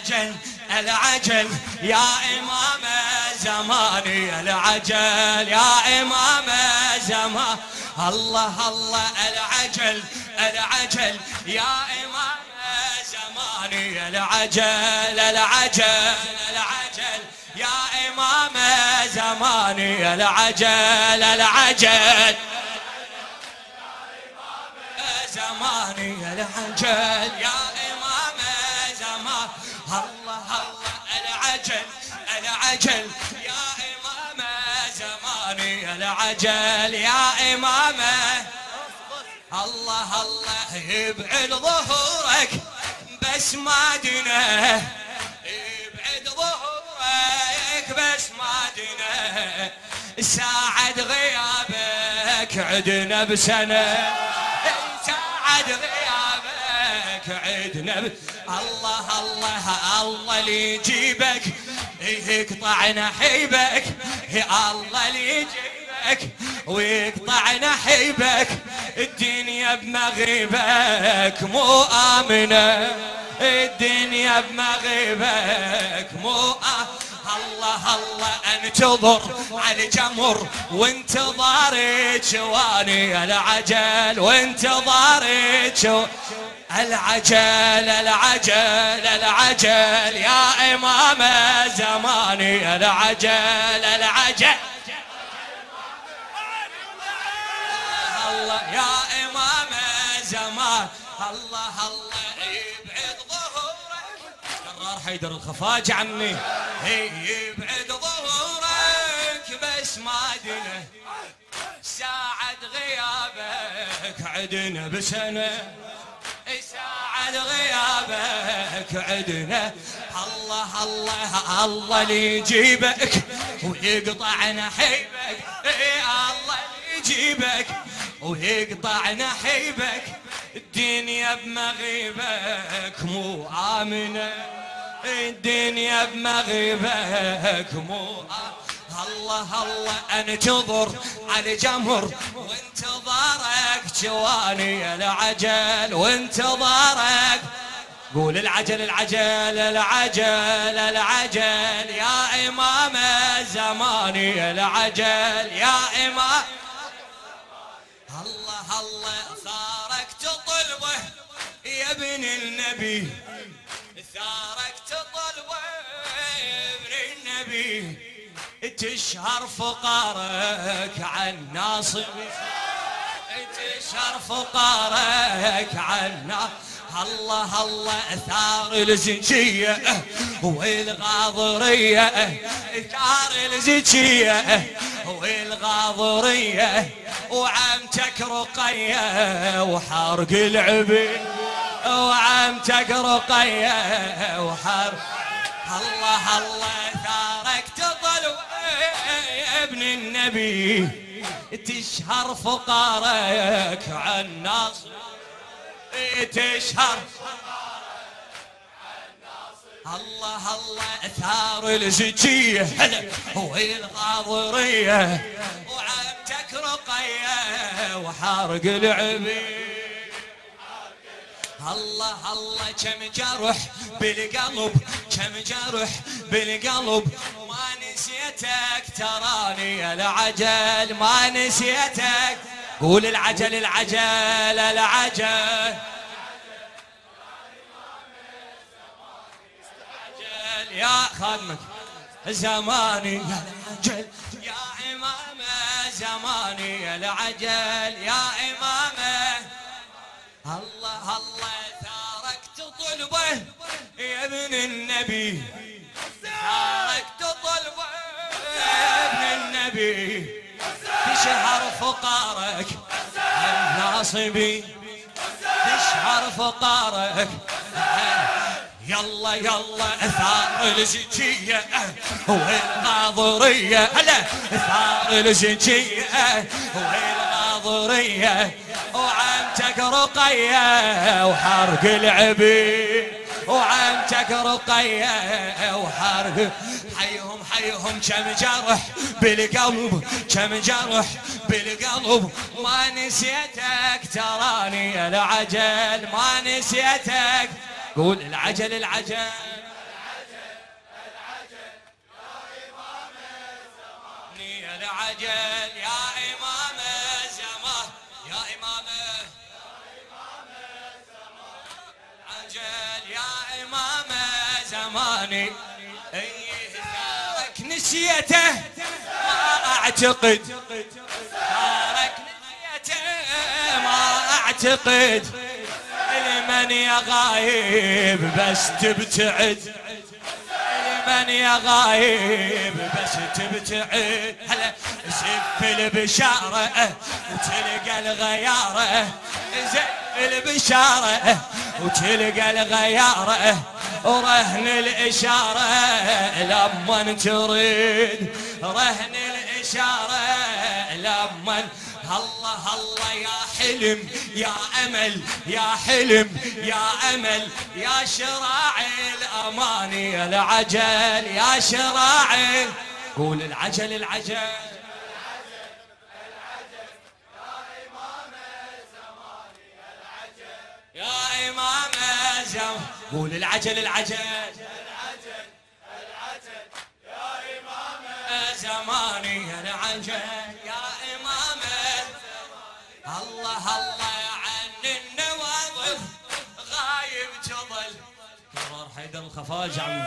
العجل العجل. يا إمام زماني العجل. يا إمام زمان الله الله، العجل العجل. يا إمام زماني العجل العجل العجل. يا إمام زماني العجل العجل. زماني العجل. يا العجل. يا إمام زماني العجل يا إمام الله الله يبعد ظهورك بس ما دنا يبعد ظهورك بس ما دنا ساعد غيابك عدنا بسنة. ساعد غيابك عدنا الله الله الله اللي يجيبك يقطع نحيبك يا الله اللي يجيبك. ويقطع نحيبك الدنيا بمغيبك. مو آمنة. الدنيا بمغيبك. مو آمنة الله الله، انتظر على جمر وانتظارك واني العجل. وانتظارك العجل العجل العجل، يا امام زماني العجل العجل. الله، يا امام زمان الله الله، يبعد ظهورك. قرار حيدر الخفاج عمي هي يبعد ظهورك، بس ما دنا ساعد غيابك، عدنا بسنه ساعد غيابك عدنا. الله الله الله اللي يجيبك ويقطع نحيبك اي الله اللي يجيبك ويقطع نحيبك الدنيا بمغيبك مو آمنة. الدنيا بمغيبك مو آمنة. الله الله انتظر على جمر وانتظارك جواني العجل، وانتظارك. قول العجل العجل العجل العجل. يا امام زماني، العجل. يا امام الله الله ثارك تطلبه يا ابن النبي. ثارك تطلبه يا ابن النبي. تشهر فقارك عن ناصب تشهر فقارك عن ناصب الله الله ثار الزكية والغاضرية. ثار الزكية والغاضرية. وعمتك رقية وحرق العبيد وعمتك رقية وحرق. الله الله يا ابن النبي، تشهر فقارك عن ناصر. تشهر؟ الله الله ثار الزكية والغاضرية وعمتك رقية وحارق العبيد. الله الله، كم جرح بالقلب، كم جرح بالقلب. نسيتك، تراني العجل، ما نسيتك. قول العجل العجل العجل. يا خادمك، زماني يا العجل. يا إمام زماني العجل. يا إمامه الله الله ثارك تطلبه يا ابن النبي. ثارك تطلبه ابن النبي. تشهر فقارك. الناصبي. تشهر فقارك. يلا يلا ثار الزكية والغاضرية هلا ثار الزكية والغاضرية وعمتك رقية. وحرق العبيد. وعمتك رقية وحارب. حيهم حيهم، كم جرح بالقلب، كم جرح بالقلب. ما نسيتك تراني العجل، ما نسيتك. قول العجل العجل. العجل يا إمام الزمان. العجل يا إمام زماني تارك نسيته. ما أعتقد. تارك نسيته. ما أعتقد. لمن يا غايب بس تبتعد. من يا غايب بس تبتعد. هلا زف البشارة وتلقى الغيارة. زف البشارة وتلقى الغيارة. ورهن الإشارة لما تريد رهن الإشارة لما الله الله يا حلم، يا أمل، يا حلم، يا أمل، يا شراعي الأماني العجل، يا شراعي قول العجل العجل. يا إمام الزمان. قول العجل العجل. زماني العجل، يا إمام الله الله، عن النواظر غايب تظل قرار حيدر الخفاج عم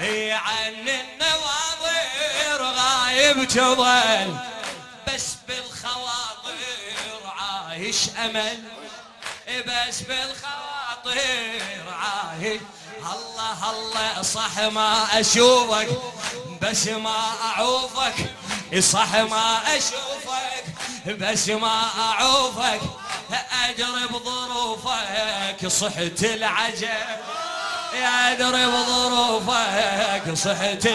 اي عن النواظر غايب تظل بس بالخواطر عايش امل بس بالخواطر عايش الله الله صح ما اشوفك بس ما اعوفك صح ما اشوفك بس ما اعوفك ادري بظروفك صحت العجب. يا ادري بظروفك صحت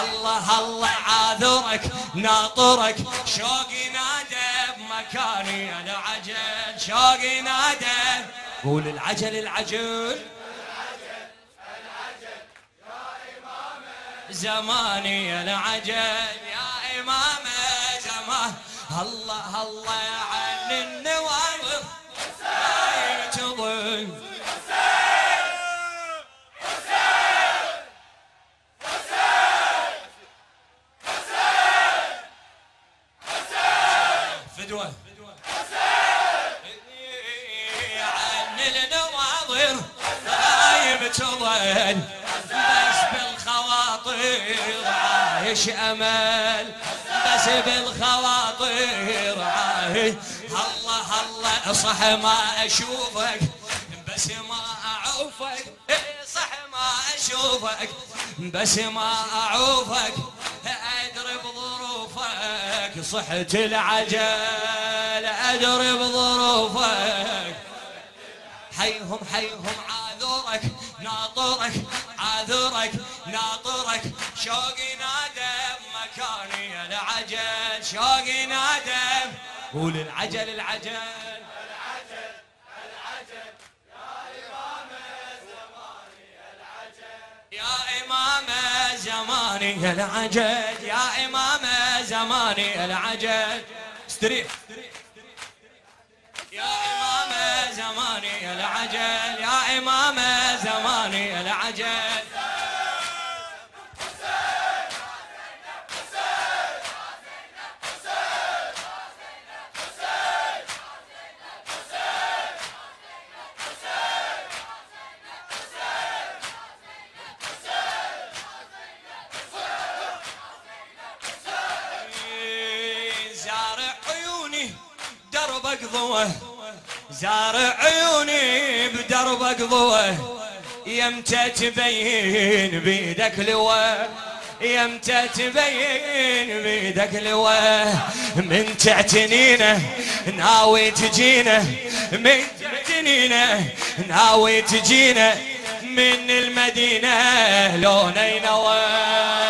الله الله عاذرك، ناطرك. شوقي نادى بمكاني انا عجل شوقي نادى قول العجل العجل زماني العجل يا إمام زمان الله الله عن النوائب لا يتظل فدوة عن النواظر لا يبتظل بس بالخواطر عايش امل بس بالخواطر عايش الله الله صح ما اشوفك بس ما اعوفك صح ما اشوفك بس ما اعوفك ادري بظروفك صحت العجل ادري بظروفك حيهم حيهم عاذرك ناطرك عاذرك ناطرك شوقي نادم مكاني العجل، شوقي نادم قول العجل العجل. يا إمام زماني العجل، يا إمام زماني العجل. استريح. العجل يا إمام زماني العجل. زارع عيوني دربك ضوه زارع عيوني بدربك ضوه يمتى تبين بيدك لوه يمتى تبين بيدك لوه من تعتنينا ناوي تجينا من تعتنينا ناوي تجينا من المدينة لوني نوى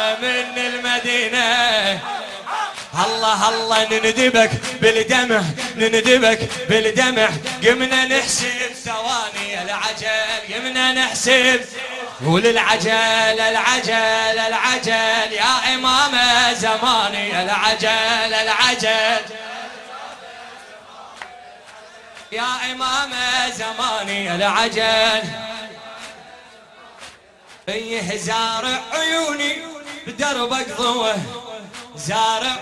الله الله نندبك بالدمع نندبك بالدمع قمنا نحسب ثواني العجل قمنا نحسب قول العجل العجل العجل يا إمام زماني العجل العجل يا إمام زماني العجل ايه زارع عيوني بدربك ضوه زارع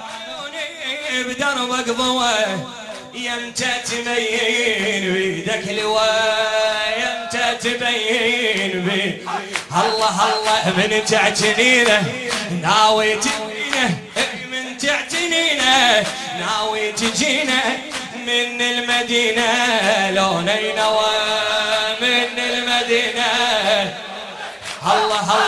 بدربك ضوى يمتى تبين بيدك لواء يمتى تبين بي الله الله من تعتنينه ناوي تجينه من تعتنينه ناوي تجينه من المدينة لوني نوى من المدينة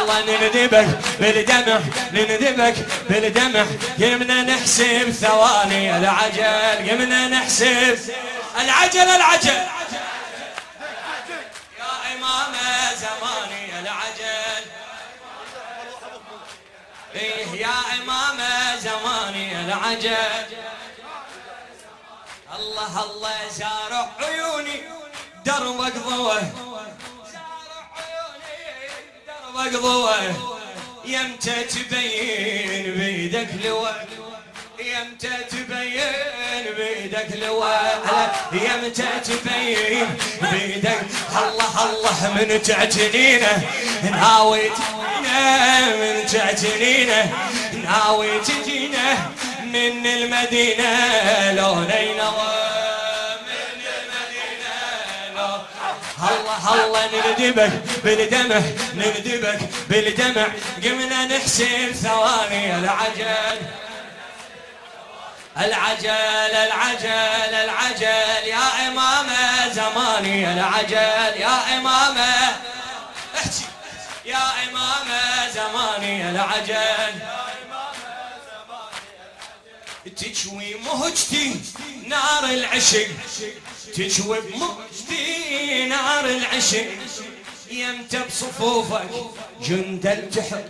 الله الله نندبك بالدمع نندبك بالدمع قمنا نحسب ثواني العجل قمنا نحسب العجل العجل يا إمام زماني العجل إيه يا إمام زماني العجل الله الله زارع عيوني دربك ضوه مقضوة يمتى تبين بيدك لواء يمتى تبين بيدك لواء يمتى تبين بيدك، الله الله من تعتنينه ناوي تجينا من تعتنينه ناوي تجينا من المدينة لو نينوى الله الله نندبك بالدمع نندبك بالدمع قمنا نحسب ثواني العجل العجل العجل العجل يا إمام زماني العجل يا إمام احكي يا إمام زماني العجل تشوي مهجتي نار العشق تشوي بمجدي نار العشق. يمتى بصفوفك جند الجحر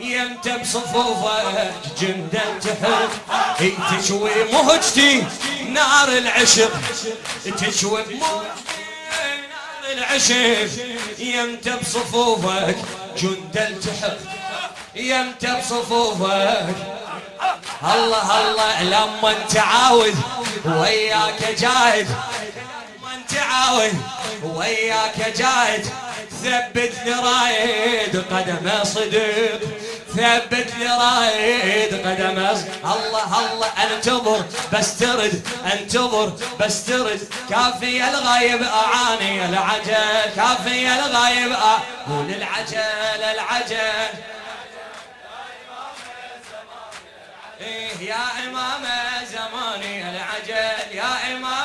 يمتى بصفوفك جند الجحر تشوي مهجتي نار العشق. تشوي بمهجتي نار العشق. يمتى بصفوفك جند الجحر يمتى بصفوفك الله الله لما انت عاود وياك جاهد انت عاود وياك جاهد، ثبت لي رايد قدم صدق، ثبت لي رايد قدم الله الله، انتظر بس ترد انتظر بس ترد كافي الغايب اعاني العجل، كافي الغايب قول العجل العجل. يا امام زماني العجل يا امام